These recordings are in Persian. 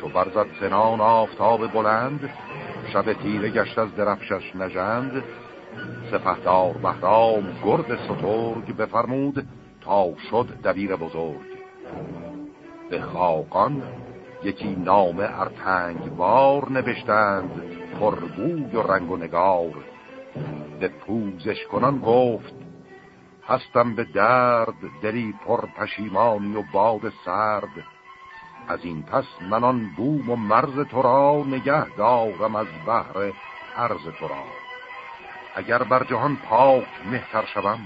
چو برزد سنان آفتاب بلند شب تیره گشت از درفشش نژند. سپهدار بهرام گرد سترگ بفرمود تا شد دبیر بزرگ. به خاقان یکی نام ارتنگ بار نوشتند پرگوی و رنگ و نگار. به پوزش کنان گفت هستم به درد دلی پر پشیمانی و باد سرد. از این پس منان بوم و مرز تو را نگه دارم از بحر عرض تو را. اگر بر جهان پاک مهتر شوم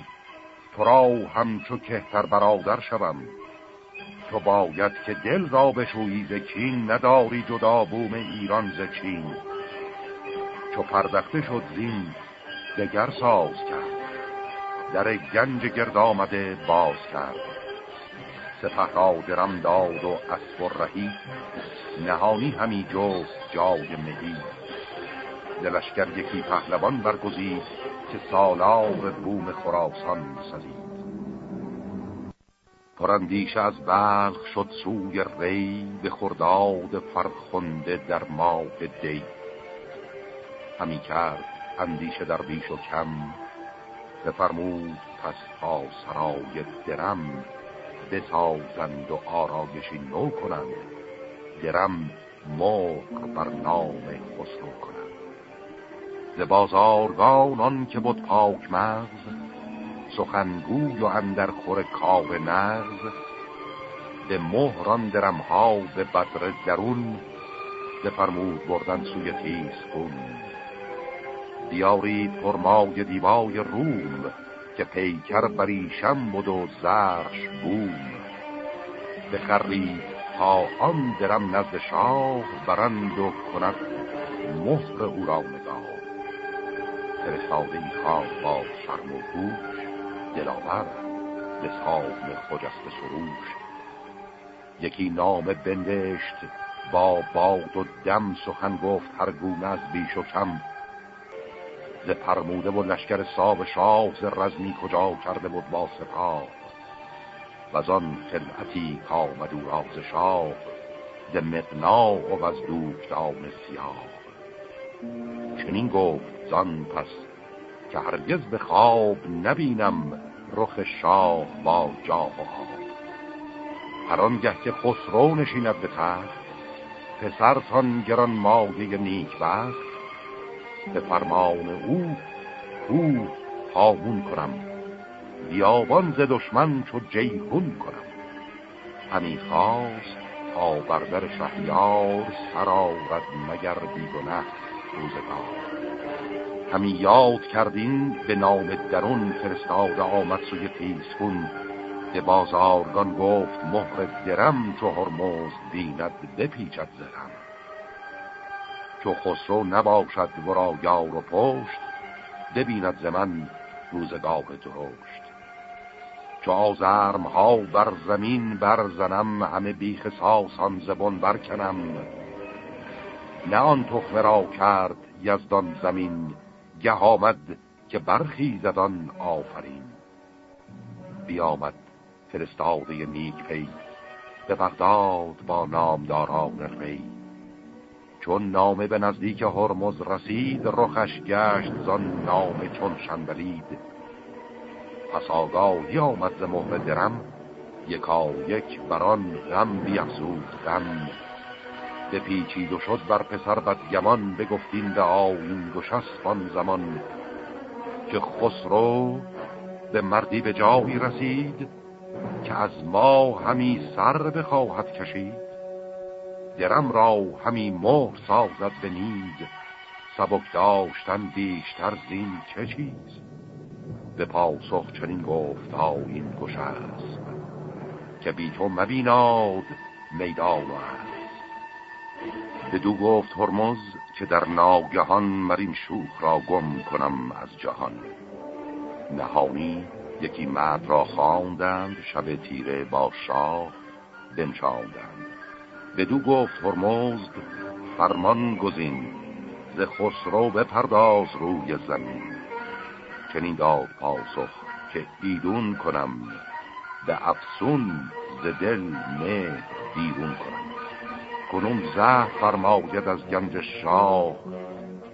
تو را همچو کهتر برادر شوم. تو باید که دل را بشویی ز کین نداری جدا بوم ایران ز چین. چو پردخته شد زین دگر ساز کرد. در گنج گرد آمده باز کرد. سپه را درم داد و اسب و رهی. نهانی همی جست جای مهی. دلشگر یکی پهلوان برگزید که سالار بوم خراسان سزید. پرندیش از بلخ شد سوی ری به خرداد فرخنده در ماه دی. همی کرد اندیشه در بیش و کم بفرمود پس تا سرای درم. بسازند و آرایشی نو کنند. درم مرغ بر نام خسرو کنند. ز بازارگان که بود پاک مغز سخنگوی و اندر خور کاو نغز. به مهران درم ها به بدر درون بفرمود بردن سوی تیز کن بیارید پرمای دیوای روم که پیکر بریشم بود و زرش بوم. بخرید تا آن درم نزد شاه برند و کند مهر او را نگاه. فرستاده ای خواه با شرم و گوش دلاور به سام خجست سروش. یکی نام بندشت با باد و دم سخن گفت هر گونه از بیش و کم. ز پرموده و لشکر ساب شاه ز رزمی کجا کرده بود با سپاه؟ و آن خلعتی کامد او راز شاه ز مقنا و از دوکدان سیاه. چنین گفت زان پس که هرگز به خواب نبینم رخ شاه با جاه و خواب هر آنگه که خسرو نشیند به تخت پسرتان گران مایه نیک بخت به فرمان او کو هامون کنم. بیابان ز دشمن چو جیهون کنم. همی خواست تا بردر شهریار سرارد مگر بیگنه روزگار. همی یاد کردین به نام درون فرستاده آمد سوی تیزکون به بازارگان گفت مهر درم چو هرموز بیند بپیچد زرم. چو خسرو نباشد ورا یار و پشت ببیند ز من روزگاه درشت. چو آزرم ها بر زمین برزنم همه بیخ ساسان زبون برکنم. نه آن تخمه را کرد یزدان زمین گه آمد که برخیزدان آفرین. بیامد فرستاده نیک پی به بغداد با نامداران ری. چون نامه به نزدیک هرمز رسید رخش گشت زان نامه چون شنبلید. پس آگاهی آمد ز مهر درم یکا یک بران غم بیفزود غم. بپیچید و شد بر پسر بدگمان بگفتین به آین گشست زمان. که خسرو به مردی به جایی رسید که از ما همی سر بخواهد کشید. درم را همی مهر سازد به نید سبک داشتن بیشتر زین چه چیز؟ به پاسخ چنین گفت این گوش است که بی تو مبیناد میدان است. دو گفت هرمز که در ناگهان مرین شوخ را گم کنم از جهان. نهانی یکی مرد را خواندند شب تیره با شاه بنشاندند. بدو گفت هرمزد فرمان گزین ز خسرو بپرداز روی زمین. چنین داد پاسخ که ایدون کنم به افسون ز دل نه بیرون کنم. کنون زه فرماید از گنج شاه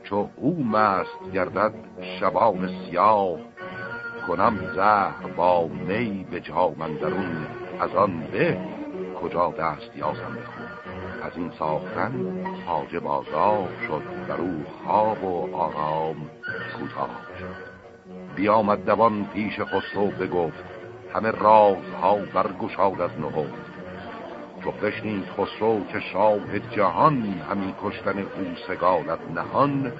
چو او مست گردد شبان سیاه. کنم زهر با می به جامندرون از آن به کجا دست یازم بخون از این ساختن حاج بازار شد بر او خواب و آرام کوتاه شد. بیامد دوان پیش خسرو بگفت همه رازها برگشاد از نهفت. چو بشنید خسرو که شاه جهان همین کشتن او سگالت نهان.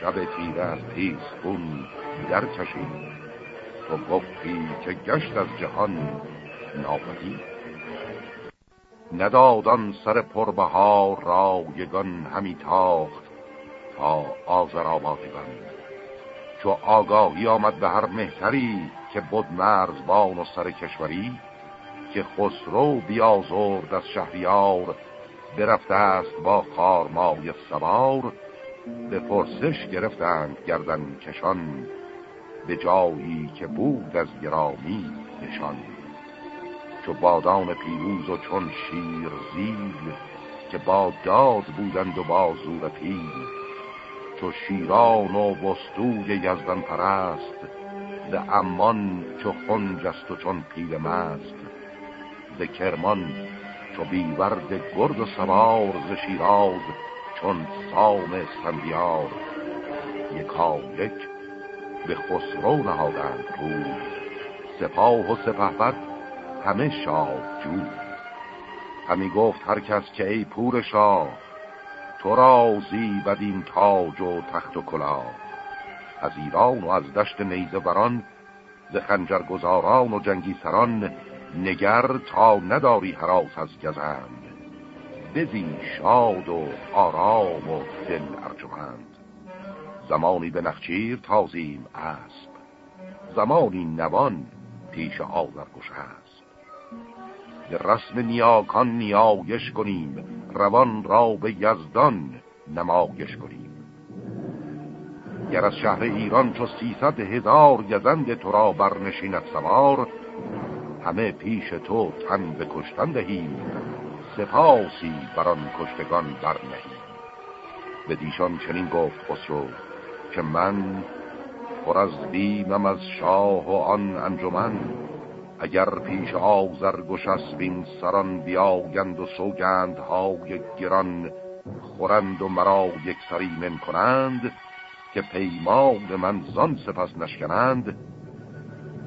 شب تیره از پیس خون در کشید. تو گفتی که گشت از جهان ناپدید. ندادان سر پربهار را یگان همی تاخت تا آزر آبادگان چو آگاهی آمد به هر مهتری که بود مرزبان و سر کشوری که خسرو بیازرد از شهریار برفته است با خارمای سوار به پرسش گرفتند گردن کشان به جایی که بود از گرامی نشان. چو بادان پیروز و چون شیر زیل که با داد بودند و با زور پیل. چو شیران و وستوی یزدن پرست به امان چو خنجست و چون پیل مست. به کرمان چو بیورد گرد و سوار ز شیراز چون سام سندیار یکایک به خسرو نهادند رو سپاه و سپهبد همه شاه جو همی گفت هر کس که ای پور شاه تو را زیبد این تاج و تخت و کلاه. از ایران و از دشت نیزه بران ز خنجر گزاران و جنگی سران نگر تا نداری حراس از گزند. بزی شاد و آرام و دل ارجمند. زمانی به نخچیر تازیم اسب زمانی نوان پیش آزرگوش هست به رسم نیاکان نیایش کنیم روان را به یزدان نمایش کنیم. گر از شهر ایران چو سیصد هزار گزند تو را برنشیند سوار همه پیش تو تن به کشتن دهیم سپاسی بران کشتگان برنهیم. به دیشان چنین گفت خسرو که من پر از بیمم از شاه و آن انجمن. اگر پیش آزرگوش اسبین سران بیاگند و سوگند های گران خورند و مرا یک سری من کنند که پیمان من زان سپس نشکنند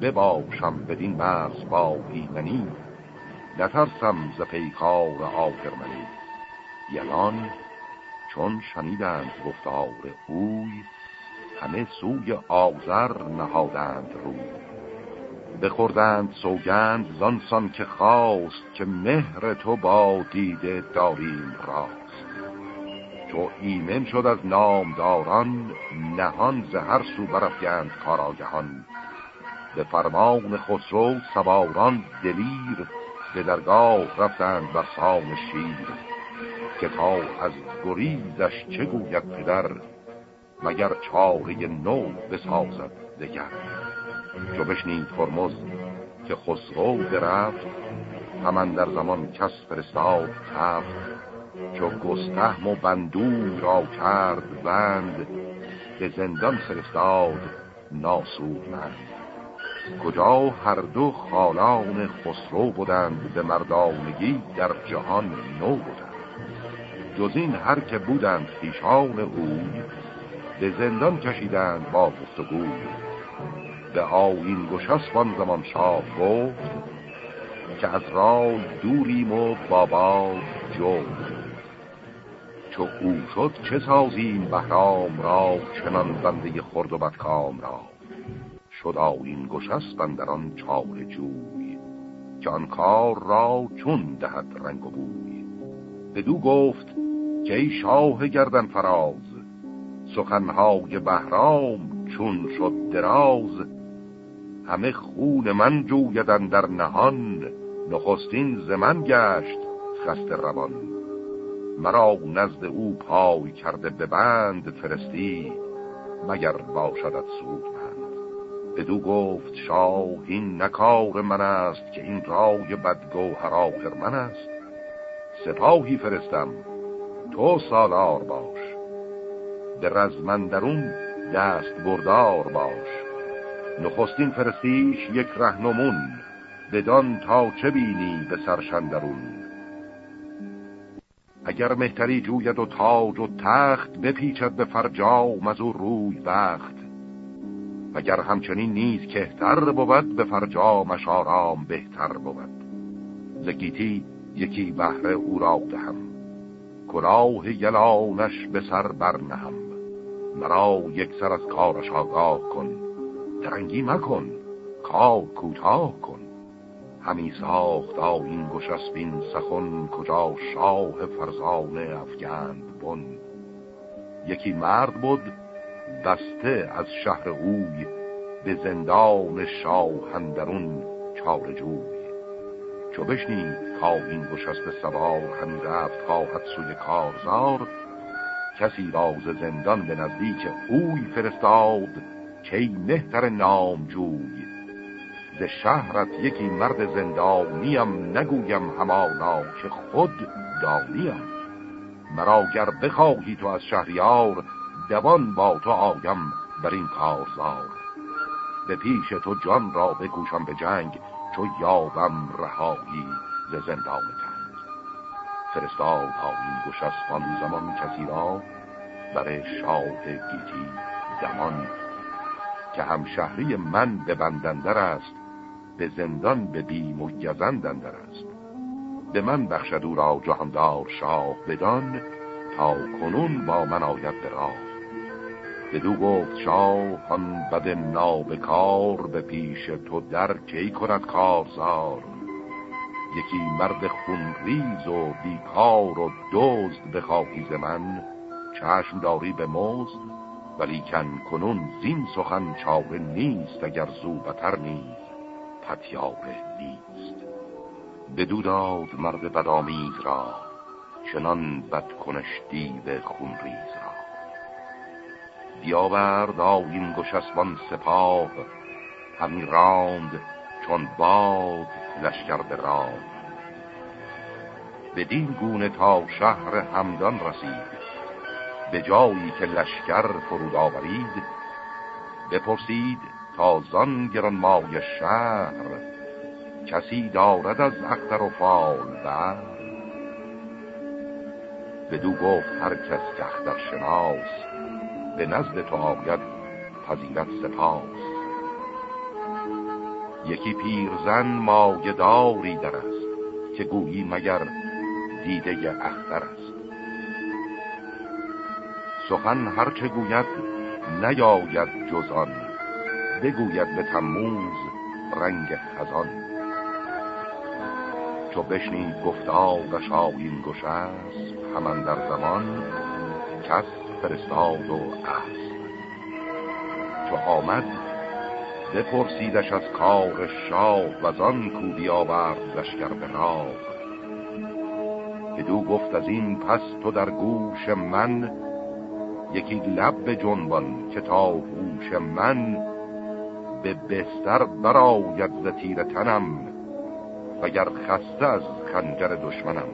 بباشم بدین مرز با ایمنی نترسم ز پیکار آفرمنی. یلان چون شنیدند گفتار اوی همه سوی آذر نهادند روی. بخوردند سوگند زانسان که خواست که مهر تو با دیده داریم راست. تو ایمن شد از نامداران نهان زهر سو برفگند کاراگهان. به فرمان خسرو سواران دلیر به درگاه رفتند بر سام شیر. که تا از گریزش چه گوید پدر مگر چاره نو بسازد دگر؟ چو بشنید فرمز که خسرو برفت همان در زمان کس فرستاد تفت چو گستهم و بندوی را کرد بند به زندان فرستاد ناسودمند کجا هر دو خالان خسرو بودند به مردانگی در جهان نو بودند. جز این هر که بودند خیشان اوی به زندان کشیدند با گفتگوی. به آین گشسبان زمان شاه گفت که از رای دوریم و بابا جو چو او شد چه سازیم بهرام را چنان بنده خرد و بدکام را. شد آین گشست بندران چار جوی که آن کار را چون دهد رنگ و بوی. بدو گفت که ای شاه گردن فراز سخنهای بهرام چون شد دراز. همه خون من جویدن در نهان نخستین زمن گشت خست روان. مرا نزد او پای کرده به بند فرستی مگر باشدت سود بند بدو گفت شاه این نکار من است که این رای بدگوهر آخر من است. سپاهی فرستم تو سالار باش. به رزمندرون دست بردار باش. نخستین فرستیش یک رهنمون بدان تا چه بینی به سرشندرون؟ اگر مهتری جوید و تاج و تخت بپیچد به فرجام از او روی وقت اگر همچنین نیز کهتر بود به فرجامش آرام بهتر بود. زگیتی یکی بهره او را دهم. کلاه یلانش به سر برنهم. مرا یک سر از کارش آگاه کن. درنگی مکن کار کوتاه کن. همی ساخت این گشسبین سخن کجا شاه فرزانه افگند بن. یکی مرد بود بسته از شهر اوی به زندان شاهندرون چار جوی. چو بشنید این گشست سوار همی رفت خواهد سوی کارزار. کسی راز زندان به نزدیک اوی فرستاد که مهتر نامجوی. ز شهرت یکی مرد زندانیم نگویم همانا که خود دانیم. مرا گر بخواهی تو از شهریار دوان با تو آیم بر این کارزار. به پیش تو جان را بگوشم به جنگ چو یابم رهایی ز زندان تنگ. فرستاد تا این گشستان زمان کسی را بر شاه گیتی دمان که هم شهری من به بندندر است به زندان به بیم و گزندندر است. به من بخشد او را جهاندار شاه بدان تا کنون با من آید به راه. بدو گفت شاه آن بد نابکار به پیش تو در کی کند کارزار؟ یکی مرد خونریز و بیکار و دزد بخواهی ز من چشم داری به مزد ولی کن کنون زین سخن چاره نیست اگر زو بتر نیست پتیاره نیست. بدو داد مرد بدامیز را چنان بد کنش دیو خونریز را. بیاورد این گشسبان سپاه همی راند چون باد لشکر به راه. بدین گونه تا شهر همدان رسید به جایی که لشکر فرود آورید بپرسید تازان گران مای شهر کسی دارد از اختر و فال بر؟ بدو گفت هر کس که اختر شناس به نزد تو آید پذیرت سپاس. یکی پیرزن مایه داری در است که گویی مگر دیده اختر است. سخن هرچه گوید نیاید جزان بگوید به تموز رنگ خزان. چو بشنید گفتارش آیین گشست همان در زمان کس فرستاد و است. چو آمد بپرسیدش از کار شاه و آن کو بیاورد لشکر به راه. که دو گفت از این پس تو در گوش من یکی لب به جنبان که تا هوش من به بستر براید ز تیر تنم وگر خسته از خنجر دشمنم.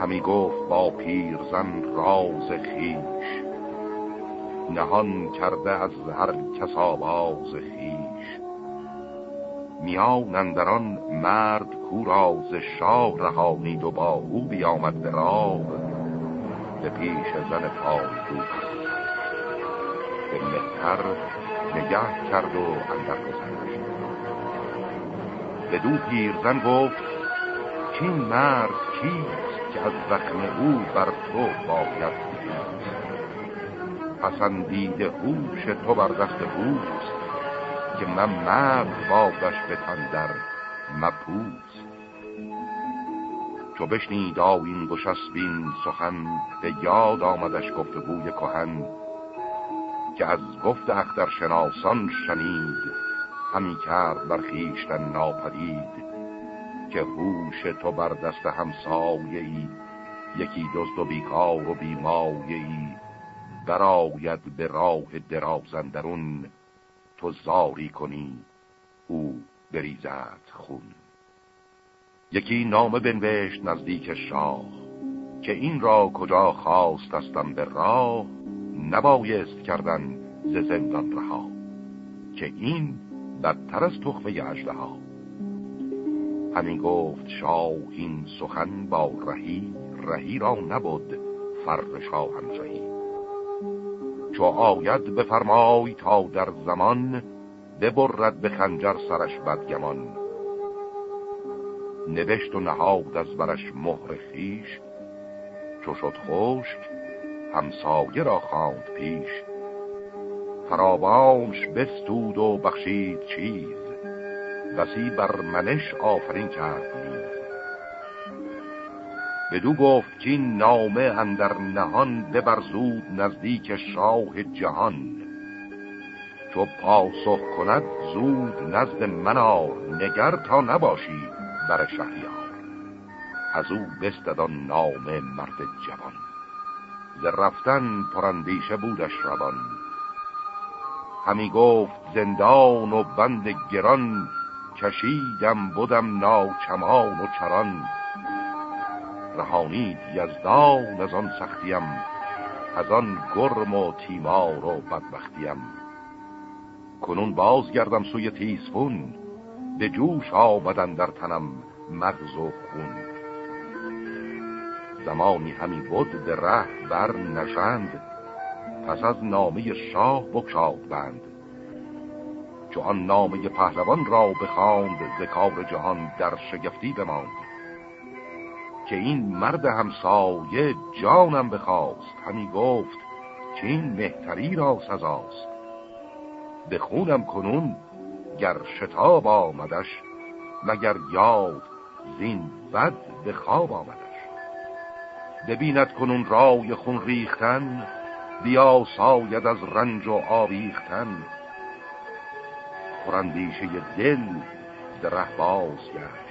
همی گفت با پیرزن راز خیش نهان کرده از هر کس آواز خیش میان اندران مرد کو راز شاه رهانید و با او بیامد به راه. به پیش زن پای به مهتر نگه کرد و اندر گذشت. به دو پیرزن گفت چین مرد کیست که از زخم او بر تو باید پسندید هوش تو بر دست اوست که من مرد بادش به تندر مپوست چو بشنید این گشسبین سخن به یاد آمدش گفتگوی کهن که از گفت اختر شناسان شنید همی کرد بر خیشتن ناپدید که هوش تو بر دست همسایه ای یکی دزد و بیکار و بیمایه ای براید به راه درازندرون تو زاری کنی او بریزد خون. یکی نامه بنوشت نزدیک شاه که این را کجا خواست استم به راه نبایست کردن ز زندان رها که این بدتر از تخمه اجده ها همین گفت شاه این سخن با رهی رهی را نبود فر شاهنشهی چو آید بفرمای تا در زمان ببرد به خنجر سرش بدگمان. نوشت و نهاد از برش مهر خیش چو شد خشک همسایه را خواند پیش. فراوانش بستود و بخشید چیز. بسی بر منش آفرین کرد نیز. بدو گفت که نامه اندر نهان ببرزود نزدیک شاه جهان. چو پاسخ کند زود نزد منا نگر تا نباشی. بر شهریار. از او بستدان نام مرد جوان. ز رفتن پرندیشه بودش روان. همی گفت زندان و بند گران کشیدم بودم ناچمان و چران. رهانید یزدان از آن سختیم از آن گرم و تیمار و بدبختیم. کنون بازگردم سوی تیسفون به جوش آمدن در تنم مغز و خون. زمانی همی بود به ره بر نشند پس از نامه شاه بکشاد بند. چو آن نامه پهلوان را بخواند ز کار جهان در شگفتی بماند. که این مرد همسایه جانم بخواست همی گفت که این مهتری را سزاست. به خونم کنون گر شتاب آمدش مگر یاد زین بد به خواب آمدش. ببیند کنون رای خون ریختن بیا ساید از رنج و آویختن. پرندیشه دل دره باز گشت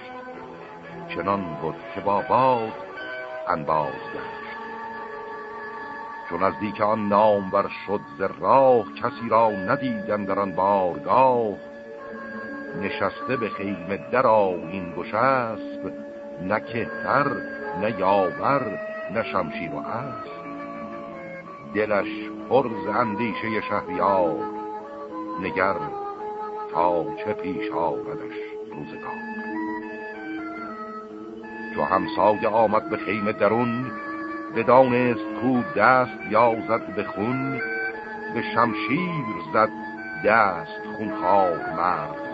چنان بود که با باد انباز گشت. چون از دیک آن نام بر شد ز راه کسی را ندیدن در آن بارگاه. نشسته به خیمه در این گشسب نه کهتر نه یاور نه شمشیر و اسب. دلش پر اندیشه شهریار. نگر تا چه پیش آمدش روزگار. چو همسایه آمد به خیمه درون بدانست کو دست یازد به خون به شمشیر زد دست خونخوار مرد.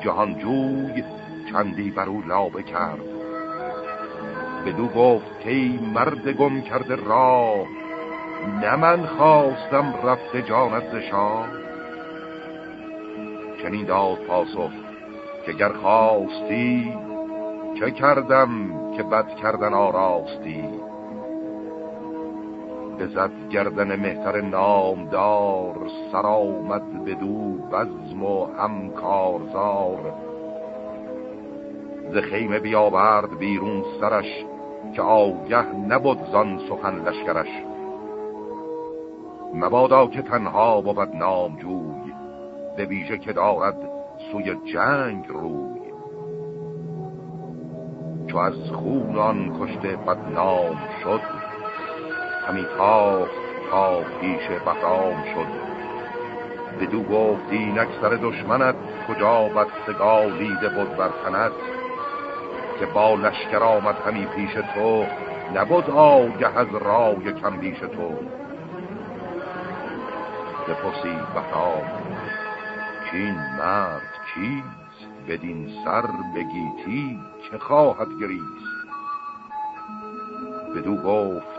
جهانجوی چندی بر او لابه کرد. بدو گفت که مرد گم کرده راه نه من خواستم رفت جانت شاه چنین داد پاسخ که گر خواستی چه کردم که بد کردن آراستی؟ بزد گردن مهتر نامدار سر آمد بدو بزم و هم کارزار ز خیمه بیاورد بیرون سرش که آگه نبود زان سخن لشکرش. مبادا که تنها بود نامجوی به ویژه که دارد سوی جنگ روی. چو از خونان کشته بدنام شد همی تاخت تا پیش بهرام شد. بدو گفت اینک سر دشمنت کجا بدستگالیده بود بر تنت که با لشکر آمد همی پیش تو نبود آگه از رای کم بیش تو. بپرسی بهرام چین مرد کیست بدین سر بگیتی چه خواهد گریست؟ بدو گفت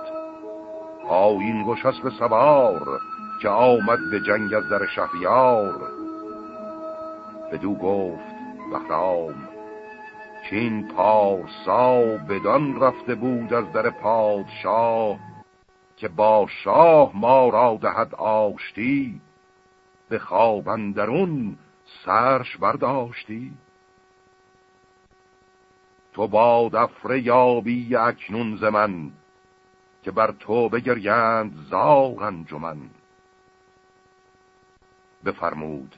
آین گشست به سوار که آمد به جنگ از در شهریار. بدو گفت بهرام چین پارسا بدان رفته بود از در پادشاه که با شاه ما را دهد آشتی به خواب اندرون سرش برداشتی. تو با دفره یابی اکنون زمن که بر تو بگریند زار انجمن. بفرمود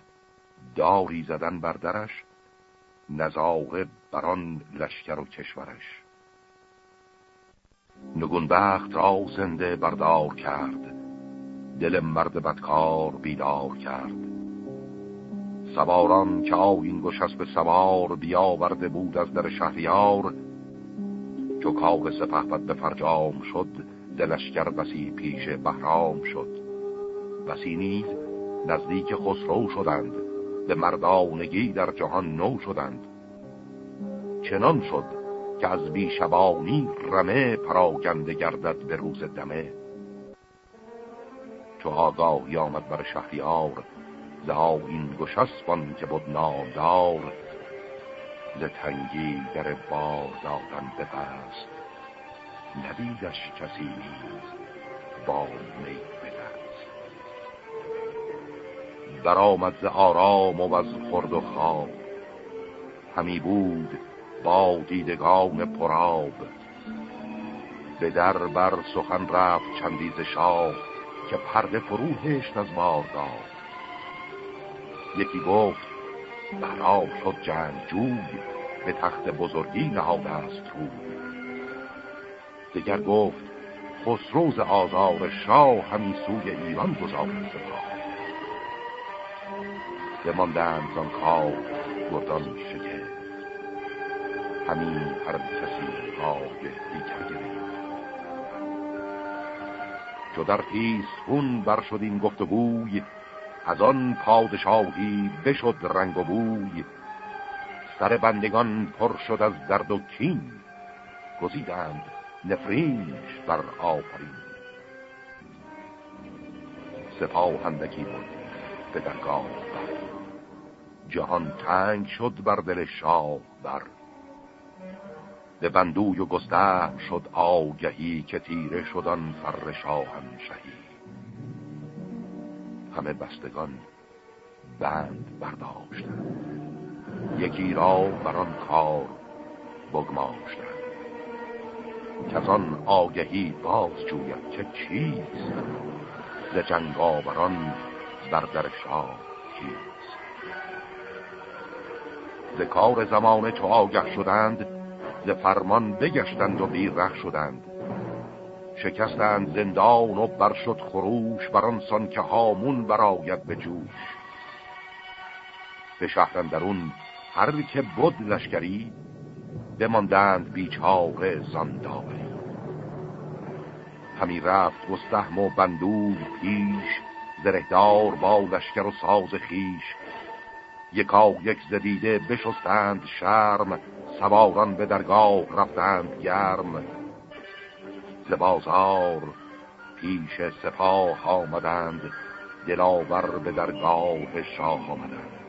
داری زدن بر درش نزاقه بر آن لشکر و کشورش. نگونبخت را زنده بردار کرد دل مرد بدکار بیدار کرد. سواران که آین گشست به سوار بیاورده بود از در شهریار چو کاغ سپه بد به فرجام شد دلشکر بسی پیش بهرام شد. بسی نیز نزدیک خسرو شدند. به مردانگی در جهان نو شدند. چنان شد که از بیشبانی رمه پراگنده گردد به روز دمه. چو آگاهی آمد بر شهریار ز این گشسبان که بود نامدار ز تنگی در بار دادن ببست. ندیدش کسی نیز با می بدست برآمد ز آرام و از خورد و خواب. همی بود با دیدگان پراب به در بر سخن رفت چندیز شاه که پرده فرو هشت از باردار یکی گفت برام شد جنگ جوی به تخت بزرگی نهاده است رو دگر گفت خسروز آزار شاه همین سوی ایران گذارد سپاه. بماندند زان کار گردان شکست. همین هر کسی راه دیگر گرفت. چو در خون بر شد این گفتگوی از آن پادشاهی بشد رنگ و بوی. سر بندگان پر شد از درد و کین. گزیدند نفرینش بر آفرین. سپاه هندکی بود به درگاه بر جهان تنگ شد بر دل شاه بر. به بندوی و گسته شد آگهی که تیره شدن فر شاهن شهی همه بستگان بند برداشتند. یکی را بر آن کار بگماشتند. که از آن آگهی باز جوید که چیست؟ ز جنگ آوران بر در شاه چیست؟ ز کار زمانه چو آگه شدند ز فرمان بگشتند و بیره شدند. شکستند زندان و برشد خروش بر سان که هامون براید به جوش. به شهرن درون هر که بود لشکری بماندند بیچاره زنداوری همی رفت گستهم و بندور پیش زرهدار با لشکر و ساز خیش یکا یک زدیده بشستند شرم سواران به درگاه رفتند گرم. ز بازار پیش سپاه آمدند دلاور به درگاه شاه آمدند.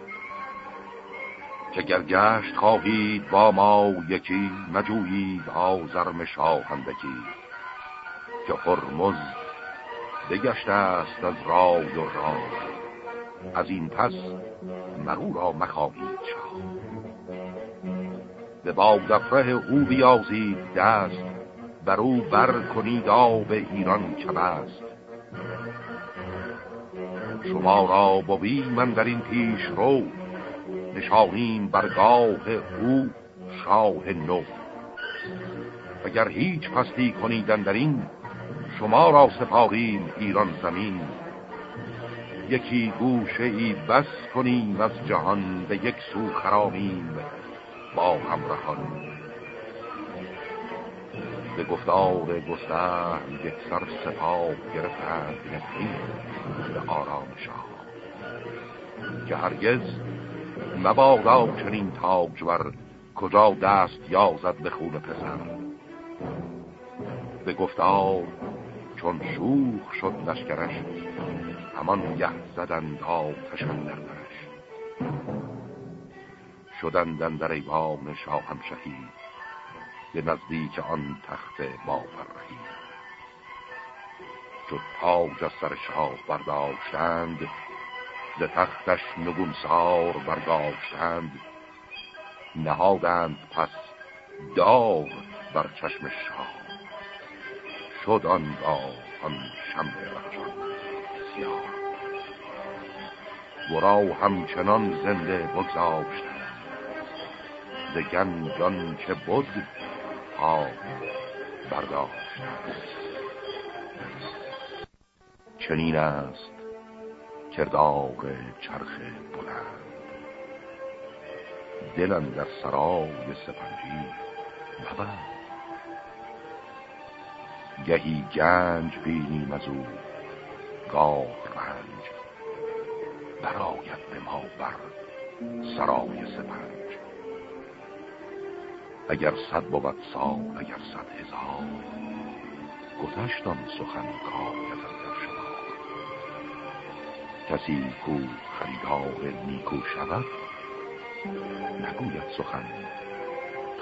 که گرگشت خواهید با ما یکی مجویید آزرم شاهندگی که خرمز بگشته است از رای و رای. از این پس مرو را مخواهید شاه به بادفره او بیازید دست بر او بر کنید آب ایران کبست. شما را بوی من در این پیش رو نشانیم برگاه او شاه نو. اگر هیچ پستی کنیدن در این شما را سپاریم ایران زمین. یکی گوشه ای بس کنیم از جهان به یک سو خرامیم با همراهان. به گفتار گسته یک سر سپاه گرفتند نفرین به آرام شاه که هرگز مبادا چنین تاجور کجا دست یازد به خون پسر. به گفتار چون شوخ شد لشکرش همان یه زدن آتشن در درش. شدندن در ایوان شاهم شهید به نزدیک آن تخت با فرهی چو تاج از سر شاه برداشتند ز تختش نگونسار برگاشتند. نهادند پس داغ بر چشم شاه. شد آنگاه آن شمع بخشان سیاه ورا همچنان زنده بگذاشتند ز گنجان که بود ها برداشت. چنین است کردار چرخ بلند. دلن در سرای سپنجی مبند گهی گنج بینیم از او. گاه رنج. براید به ما بر سرای سپنج. اگر صد بود سال اگر صد هزار گذشتان سخن شما کسی کو خریدار نیکو شود؟ نگوید سخن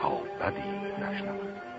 تا بدی نشنود.